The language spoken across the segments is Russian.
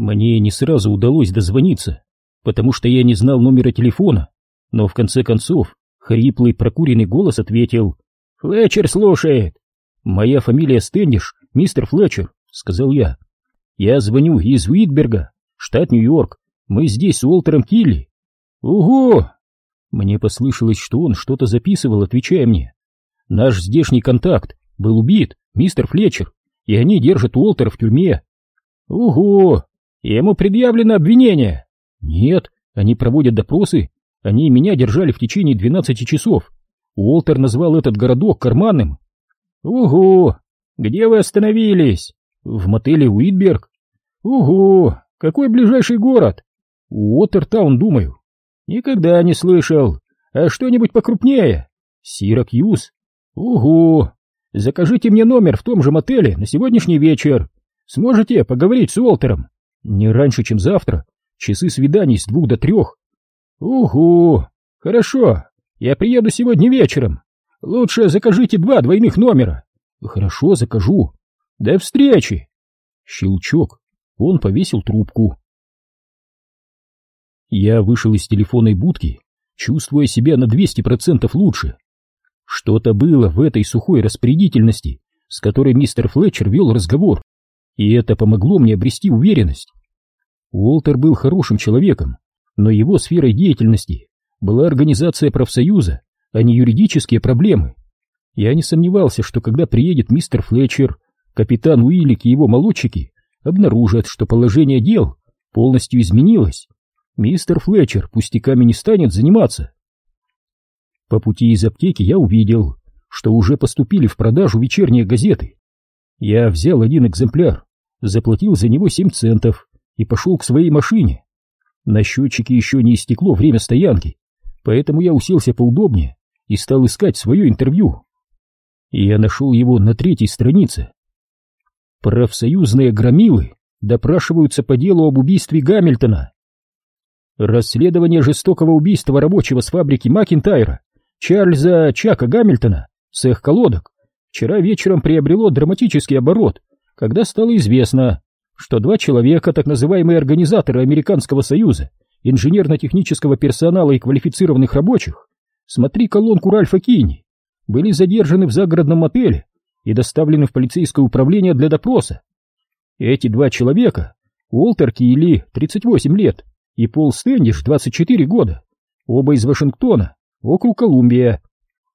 Мне не сразу удалось дозвониться, потому что я не знал номера телефона, но в конце концов хриплый прокуренный голос ответил «Флетчер слушает». «Моя фамилия Стэндиш, мистер Флетчер», — сказал я. «Я звоню из Уитберга, штат Нью-Йорк. Мы здесь с Уолтером Килли». «Ого!» Мне послышалось, что он что-то записывал, отвечая мне. «Наш здешний контакт был убит, мистер Флетчер, и они держат Уолтера в тюрьме». «Ого! Ему предъявлено обвинение?» «Нет, они проводят допросы. Они меня держали в течение двенадцати часов. Уолтер назвал этот городок карманным». «Угу! Где вы остановились?» «В мотеле Уитберг». «Угу! Какой ближайший город?» «Уотертаун, думаю». «Никогда не слышал. А что-нибудь покрупнее?» «Сиракьюз». «Угу! Закажите мне номер в том же мотеле на сегодняшний вечер. Сможете поговорить с Уолтером?» «Не раньше, чем завтра. Часы свиданий с двух до трех». «Угу! Хорошо. Я приеду сегодня вечером. Лучше закажите два двойных номера. Хорошо, закажу. До встречи. Щелчок. Он повесил трубку. Я вышел из телефонной будки, чувствуя себя на 200% лучше. Что-то было в этой сухой распорядительности, с которой мистер Флетчер вел разговор, и это помогло мне обрести уверенность. Уолтер был хорошим человеком, но его сферой деятельности была организация профсоюза, а не юридические проблемы. Я не сомневался, что когда приедет мистер Флетчер, капитан Уиллик и его молодчики обнаружат, что положение дел полностью изменилось. Мистер Флетчер пустяками не станет заниматься. По пути из аптеки я увидел, что уже поступили в продажу вечерние газеты. Я взял один экземпляр, заплатил за него 7 центов и пошел к своей машине. На счетчике еще не истекло время стоянки, поэтому я уселся поудобнее и стал искать свое интервью. Я нашел его на третьей странице. Профсоюзные громилы допрашиваются по делу об убийстве Гамильтона. Расследование жестокого убийства рабочего с фабрики Макинтайра Чарльза Чака Гамильтона их колодок вчера вечером приобрело драматический оборот, когда стало известно, что два человека, так называемые организаторы Американского Союза, инженерно-технического персонала и квалифицированных рабочих, Смотри колонку Ральфа Кини. Были задержаны в загородном отеле и доставлены в полицейское управление для допроса. Эти два человека, Уолтер Килли, 38 лет, и Пол Стэндиш, 24 года, оба из Вашингтона, округ Колумбия,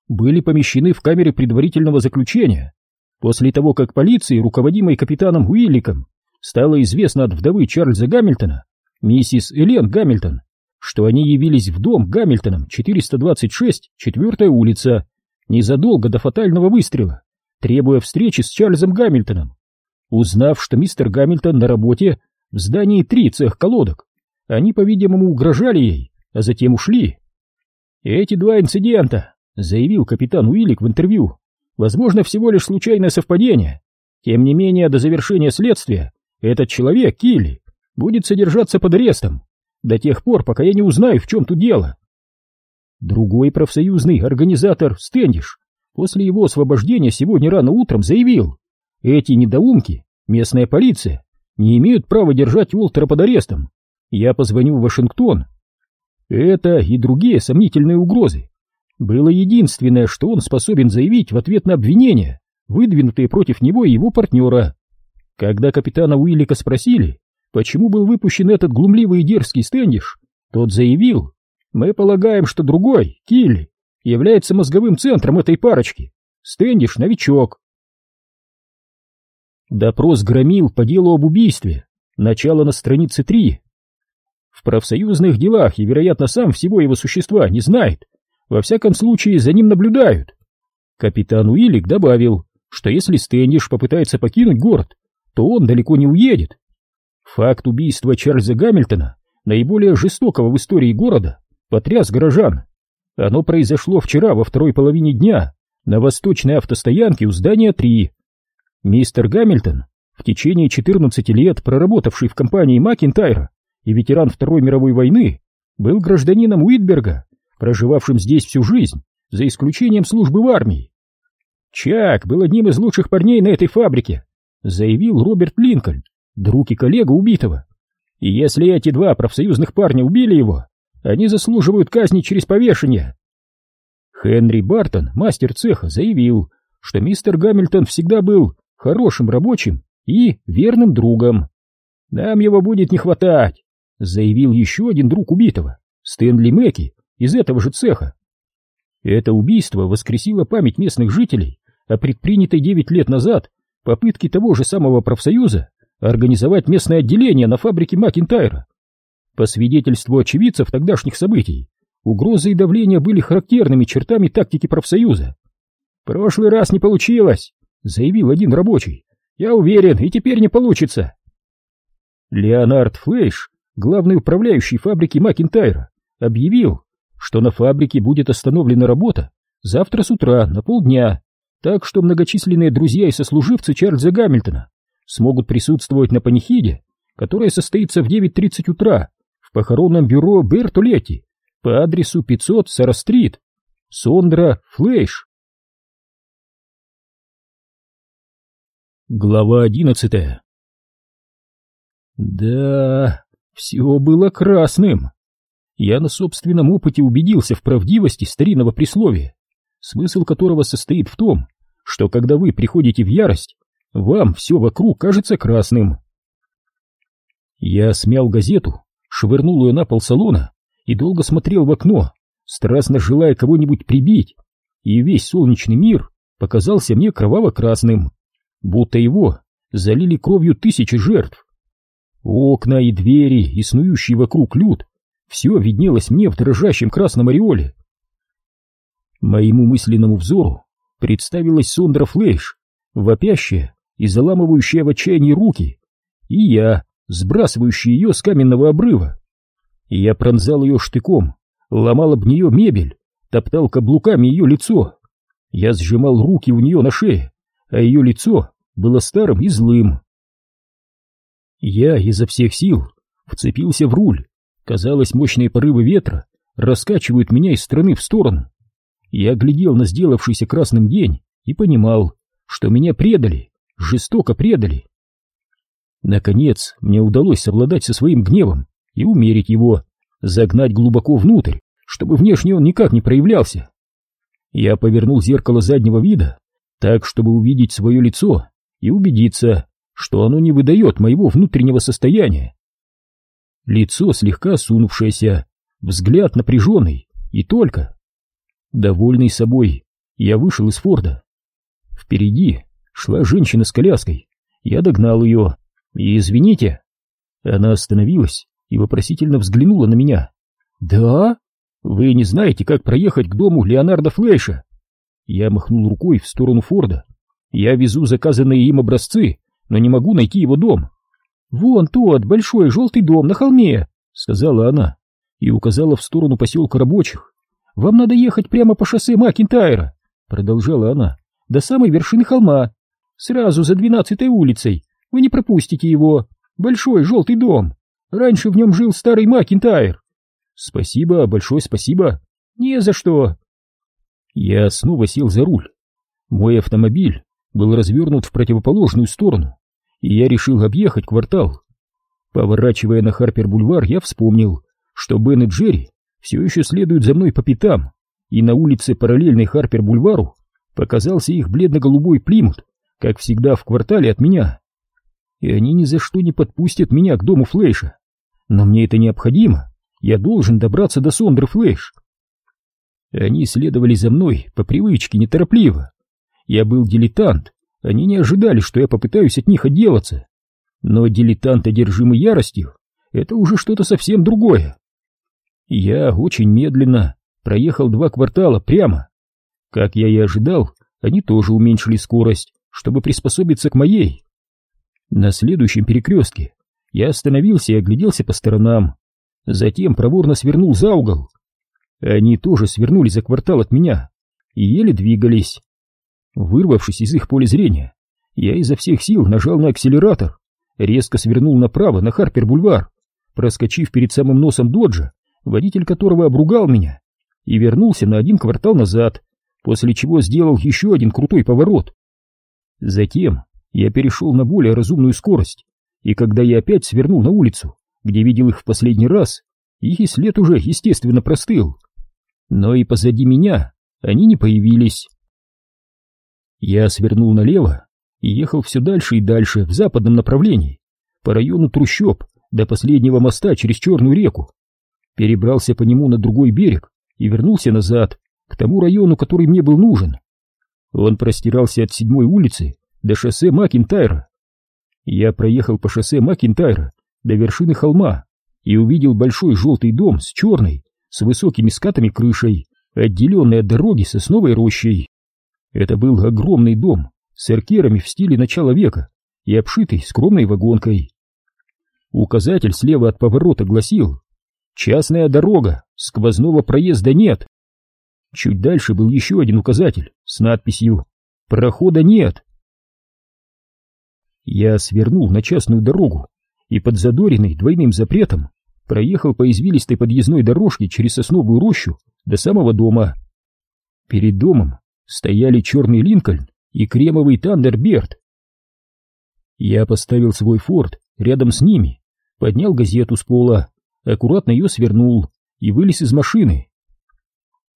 были помещены в камере предварительного заключения после того, как полиции, руководимой капитаном Уилликом, стало известно от вдовы Чарльза Гамильтона, миссис Элен Гамильтон, что они явились в дом Гамильтоном 426, четвертая улица, незадолго до фатального выстрела, требуя встречи с Чарльзом Гамильтоном. Узнав, что мистер Гамильтон на работе в здании три цех колодок, они, по-видимому, угрожали ей, а затем ушли. Эти два инцидента, заявил капитан Уиллик в интервью, возможно, всего лишь случайное совпадение. Тем не менее, до завершения следствия этот человек, Килли, будет содержаться под арестом до тех пор, пока я не узнаю, в чем тут дело. Другой профсоюзный организатор Стэндиш после его освобождения сегодня рано утром заявил, эти недоумки, местная полиция, не имеют права держать Уолтера под арестом. Я позвоню в Вашингтон. Это и другие сомнительные угрозы было единственное, что он способен заявить в ответ на обвинения, выдвинутые против него и его партнера. Когда капитана Уиллика спросили, почему был выпущен этот глумливый и дерзкий Стэндиш, тот заявил, мы полагаем, что другой, Килли, является мозговым центром этой парочки. Стэндиш — новичок. Допрос громил по делу об убийстве. Начало на странице 3. В профсоюзных делах и, вероятно, сам всего его существа не знает. Во всяком случае, за ним наблюдают. Капитан Уиллик добавил, что если Стэндиш попытается покинуть город, то он далеко не уедет. Факт убийства Чарльза Гамильтона, наиболее жестокого в истории города, потряс горожан. Оно произошло вчера во второй половине дня на восточной автостоянке у здания 3. Мистер Гамильтон, в течение 14 лет проработавший в компании Макинтайра и ветеран Второй мировой войны, был гражданином Уитберга, проживавшим здесь всю жизнь, за исключением службы в армии. Чак был одним из лучших парней на этой фабрике, заявил Роберт Линкольн, друг и коллега убитого. И если эти два профсоюзных парня убили его, они заслуживают казни через повешение. Хенри Бартон, мастер цеха, заявил, что мистер Гамильтон всегда был хорошим рабочим и верным другом. Нам его будет не хватать, заявил еще один друг убитого, Стэнли Мэки, из этого же цеха. Это убийство воскресило память местных жителей о предпринятой девять лет назад попытке того же самого профсоюза организовать местное отделение на фабрике Макинтайра. По свидетельству очевидцев тогдашних событий, угрозы и давление были характерными чертами тактики профсоюза. «Прошлый раз не получилось», — заявил один рабочий. «Я уверен, и теперь не получится». Леонард Флейш, главный управляющий фабрики Макинтайра, объявил, что на фабрике будет остановлена работа завтра с утра на полдня, так что многочисленные друзья и сослуживцы Чарльза Гамильтона смогут присутствовать на панихиде, которая состоится в 9.30 утра в похоронном бюро Бертолетти по адресу 500 Сара-стрит. Сондра Флэш. Глава одиннадцатая Да, все было красным. Я на собственном опыте убедился в правдивости старинного присловия, смысл которого состоит в том, что когда вы приходите в ярость, вам все вокруг кажется красным. Я смял газету, швырнул ее на пол салона и долго смотрел в окно, страстно желая кого-нибудь прибить, и весь солнечный мир показался мне кроваво-красным, будто его залили кровью тысячи жертв. Окна и двери, и снующий вокруг люд, все виднелось мне в дрожащем красном ореоле. Моему мысленному взору представилась Сондра Флейш, вопящая и заламывающая в отчаянии руки, и я, сбрасывающий ее с каменного обрыва. Я пронзал ее штыком, ломал об нее мебель, топтал каблуками ее лицо. Я сжимал руки у нее на шее, а ее лицо было старым и злым. Я изо всех сил вцепился в руль. Казалось, мощные порывы ветра раскачивают меня из стороны в сторону. Я глядел на сделавшийся красным день и понимал, что меня предали, жестоко предали. Наконец, мне удалось совладать со своим гневом и умерить его, загнать глубоко внутрь, чтобы внешне он никак не проявлялся. Я повернул зеркало заднего вида так, чтобы увидеть свое лицо и убедиться, что оно не выдает моего внутреннего состояния. Лицо слегка сунувшееся, взгляд напряженный и только. Довольный собой, я вышел из Форда. Впереди шла женщина с коляской. Я догнал ее. И извините. Она остановилась и вопросительно взглянула на меня. «Да? Вы не знаете, как проехать к дому Леонарда Флэша?» Я махнул рукой в сторону Форда. «Я везу заказанные им образцы, но не могу найти его дом». «Вон тот большой желтый дом на холме», — сказала она и указала в сторону поселка рабочих. «Вам надо ехать прямо по шоссе Макинтайра», — продолжала она, — «до самой вершины холма, сразу за двенадцатой улицей. Вы не пропустите его. Большой желтый дом. Раньше в нем жил старый Макинтайр». «Спасибо, большое спасибо». «Не за что». Я снова сел за руль. Мой автомобиль был развернут в противоположную сторону, и я решил объехать квартал. Поворачивая на Харпер-бульвар, я вспомнил, что Бен и Джерри все еще следуют за мной по пятам, и на улице, параллельной Харпер-бульвару, показался их бледно-голубой плимут, как всегда в квартале от меня. И они ни за что не подпустят меня к дому Флэша. Но мне это необходимо, я должен добраться до Сондры Флэш. Они следовали за мной по привычке неторопливо. Я был дилетант, они не ожидали, что я попытаюсь от них отделаться. Но дилетант, одержимый яростью, это уже что-то совсем другое. Я очень медленно проехал два квартала прямо. Как я и ожидал, они тоже уменьшили скорость, чтобы приспособиться к моей. На следующем перекрестке я остановился и огляделся по сторонам. Затем проворно свернул за угол. Они тоже свернули за квартал от меня и еле двигались. Вырвавшись из их поля зрения, я изо всех сил нажал на акселератор, резко свернул направо на Харпер-бульвар, проскочив перед самым носом доджа водитель которого обругал меня, и вернулся на один квартал назад, после чего сделал еще один крутой поворот. Затем я перешел на более разумную скорость, и когда я опять свернул на улицу, где видел их в последний раз, их и след уже, естественно, простыл. Но и позади меня они не появились. Я свернул налево и ехал все дальше и дальше в западном направлении, по району трущоб до последнего моста через Черную реку. Перебрался по нему на другой берег и вернулся назад, к тому району, который мне был нужен. Он простирался от седьмой улицы до шоссе Макинтайра. Я проехал по шоссе Макинтайра до вершины холма и увидел большой желтый дом с черной, с высокими скатами крышей, отделенный от дороги сосновой рощей. Это был огромный дом с эркерами в стиле начала века и обшитый скромной вагонкой. Указатель слева от поворота гласил «Частная дорога, сквозного проезда нет». Чуть дальше был еще один указатель с надписью «Прохода нет». Я свернул на частную дорогу и, подзадоренный двойным запретом, проехал по извилистой подъездной дорожке через сосновую рощу до самого дома. Перед домом стояли черный Линкольн и кремовый Тандерберт. Я поставил свой форт рядом с ними, поднял газету с пола, аккуратно ее свернул и вылез из машины.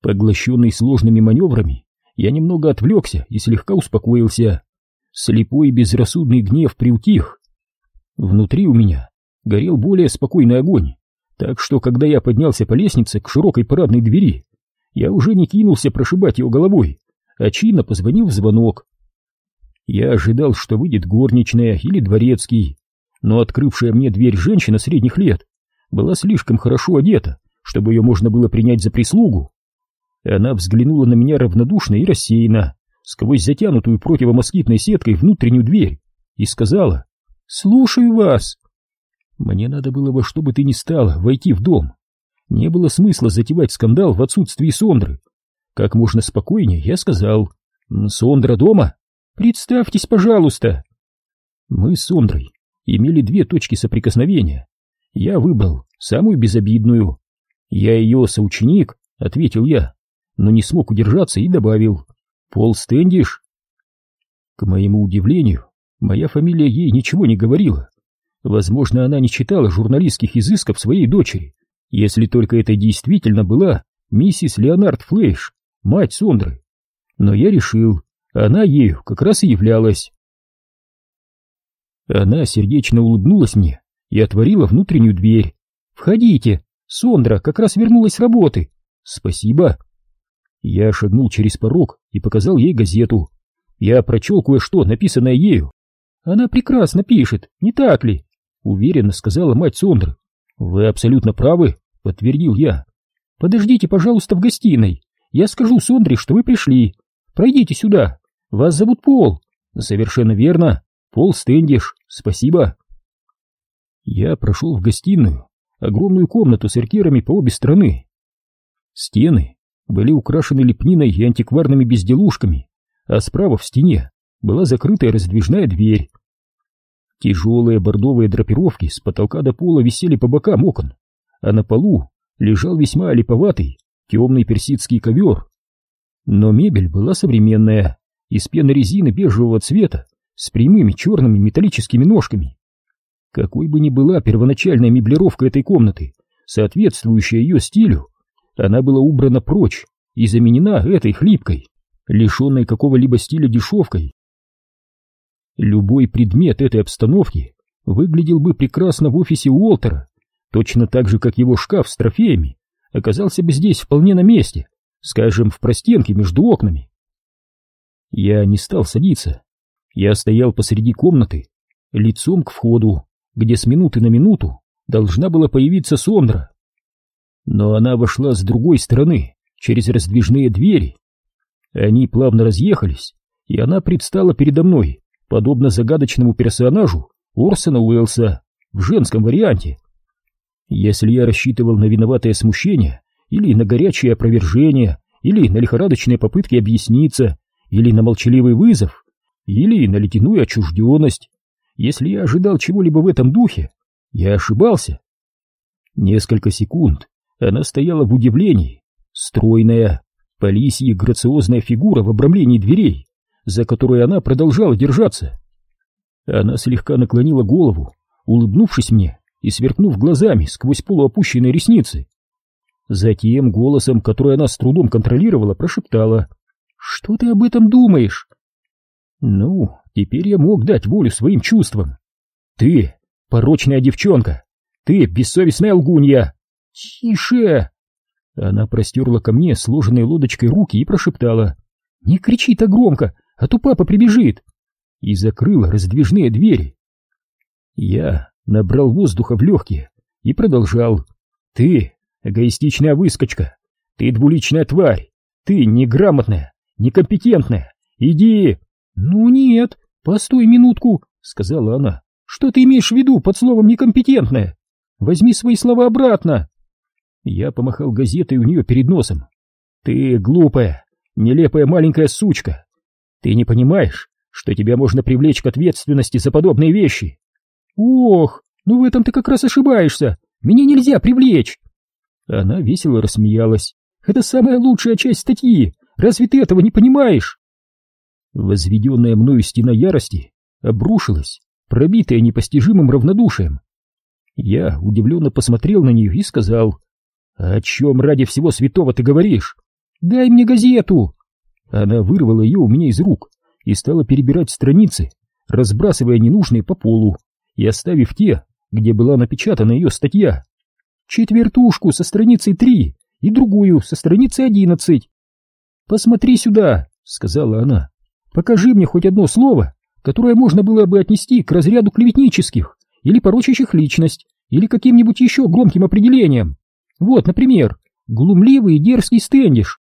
Поглощенный сложными маневрами, я немного отвлекся и слегка успокоился. Слепой и безрассудный гнев приутих. Внутри у меня горел более спокойный огонь, так что, когда я поднялся по лестнице к широкой парадной двери, я уже не кинулся прошибать его головой, а чинно позвонил в звонок. Я ожидал, что выйдет горничная или дворецкий, но открывшая мне дверь женщина средних лет была слишком хорошо одета, чтобы ее можно было принять за прислугу. Она взглянула на меня равнодушно и рассеянно, сквозь затянутую противомоскитной сеткой внутреннюю дверь, и сказала «Слушаю вас». Мне надо было во что бы ты ни стало войти в дом. Не было смысла затевать скандал в отсутствии Сондры. Как можно спокойнее я сказал «Сондра дома? Представьтесь, пожалуйста». Мы с Сондрой имели две точки соприкосновения. Я выбрал самую безобидную. «Я ее соученик», — ответил я но не смог удержаться и добавил «Пол Стэндиш». К моему удивлению, моя фамилия ей ничего не говорила. Возможно, она не читала журналистских изысков своей дочери, если только это действительно была миссис Леонард Флейш, мать Сондры. Но я решил, она ею как раз и являлась. Она сердечно улыбнулась мне и отворила внутреннюю дверь. «Входите, Сондра как раз вернулась с работы». «Спасибо», я шагнул через порог и показал ей газету. Я прочел кое-что, написанное ею. Она прекрасно пишет, не так ли? Уверенно сказала мать Сондры. Вы абсолютно правы, подтвердил я. Подождите, пожалуйста, в гостиной. Я скажу Сондре, что вы пришли. Пройдите сюда. Вас зовут Пол. Совершенно верно. Пол Стэндиш. Спасибо. Я прошел в гостиную, огромную комнату с эркерами по обе стороны. Стены были украшены лепниной и антикварными безделушками, а справа в стене была закрытая раздвижная дверь. Тяжелые бордовые драпировки с потолка до пола висели по бокам окон, а на полу лежал весьма олиповатый темный персидский ковер. Но мебель была современная, из пенорезины бежевого цвета, с прямыми черными металлическими ножками. Какой бы ни была первоначальная меблировка этой комнаты, соответствующая ее стилю, она была убрана прочь и заменена этой хлипкой, лишенной какого-либо стиля дешевкой. Любой предмет этой обстановки выглядел бы прекрасно в офисе Уолтера, точно так же, как его шкаф с трофеями оказался бы здесь вполне на месте, скажем, в простенке между окнами. Я не стал садиться. Я стоял посреди комнаты, лицом к входу, где с минуты на минуту должна была появиться Сондра. Но она вошла с другой стороны, через раздвижные двери. Они плавно разъехались, и она предстала передо мной, подобно загадочному персонажу Орсона Уэллса в женском варианте. Если я рассчитывал на виноватое смущение, или на горячее опровержение, или на лихорадочные попытки объясниться, или на молчаливый вызов, или на ледяную отчужденность, если я ожидал чего-либо в этом духе, я ошибался. Несколько секунд она стояла в удивлении, стройная, по грациозная фигура в обрамлении дверей, за которой она продолжала держаться. Она слегка наклонила голову, улыбнувшись мне, и сверкнув глазами сквозь полуопущенные ресницы. Затем голосом, который она с трудом контролировала, прошептала. «Что ты об этом думаешь?» Ну, теперь я мог дать волю своим чувствам. «Ты порочная девчонка! Ты бессовестная лгунья!» «Тише!» Она простерла ко мне сложенной лодочкой руки и прошептала. «Не кричи так громко, а то папа прибежит!» И закрыла раздвижные двери. Я набрал воздуха в легкие и продолжал. «Ты эгоистичная выскочка! Ты двуличная тварь! Ты неграмотная, некомпетентная! Иди!» «Ну нет, постой минутку!» — сказала она. «Что ты имеешь в виду под словом «некомпетентная»? Возьми свои слова обратно!» Я помахал газетой у нее перед носом. «Ты глупая, нелепая маленькая сучка! Ты не понимаешь, что тебя можно привлечь к ответственности за подобные вещи?» «Ох, ну в этом ты как раз ошибаешься! Меня нельзя привлечь!» Она весело рассмеялась. «Это самая лучшая часть статьи! Разве ты этого не понимаешь?» Возведенная мною стена ярости обрушилась, пробитая непостижимым равнодушием. Я удивленно посмотрел на нее и сказал, «О чем ради всего святого ты говоришь? Дай мне газету!» Она вырвала ее у меня из рук и стала перебирать страницы, разбрасывая ненужные по полу и оставив те, где была напечатана ее статья. Четвертушку со страницей три и другую со страницы одиннадцать. «Посмотри сюда», — сказала она. «Покажи мне хоть одно слово, которое можно было бы отнести к разряду клеветнических или порочащих личность, или каким-нибудь еще громким определением. Вот, например, глумливый и дерзкий стендиш.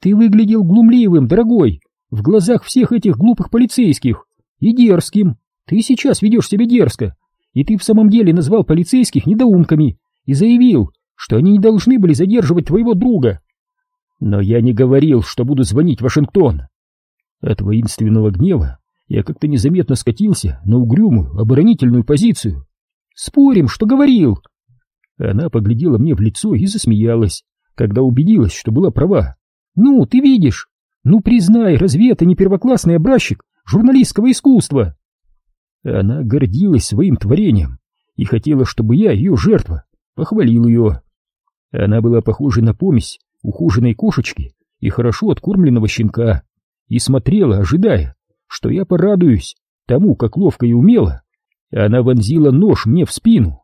Ты выглядел глумливым, дорогой, в глазах всех этих глупых полицейских, и дерзким. Ты сейчас ведешь себя дерзко, и ты в самом деле назвал полицейских недоумками и заявил, что они не должны были задерживать твоего друга. Но я не говорил, что буду звонить в Вашингтон. От воинственного гнева я как-то незаметно скатился на угрюмую оборонительную позицию. Спорим, что говорил. Она поглядела мне в лицо и засмеялась, когда убедилась, что была права. Ну, ты видишь. Ну, признай, разве это не первоклассный образчик журналистского искусства? Она гордилась своим творением и хотела, чтобы я, ее жертва, похвалил ее. Она была похожа на помесь ухоженной кошечки и хорошо откормленного щенка, и смотрела, ожидая, что я порадуюсь тому, как ловко и умело она вонзила нож мне в спину.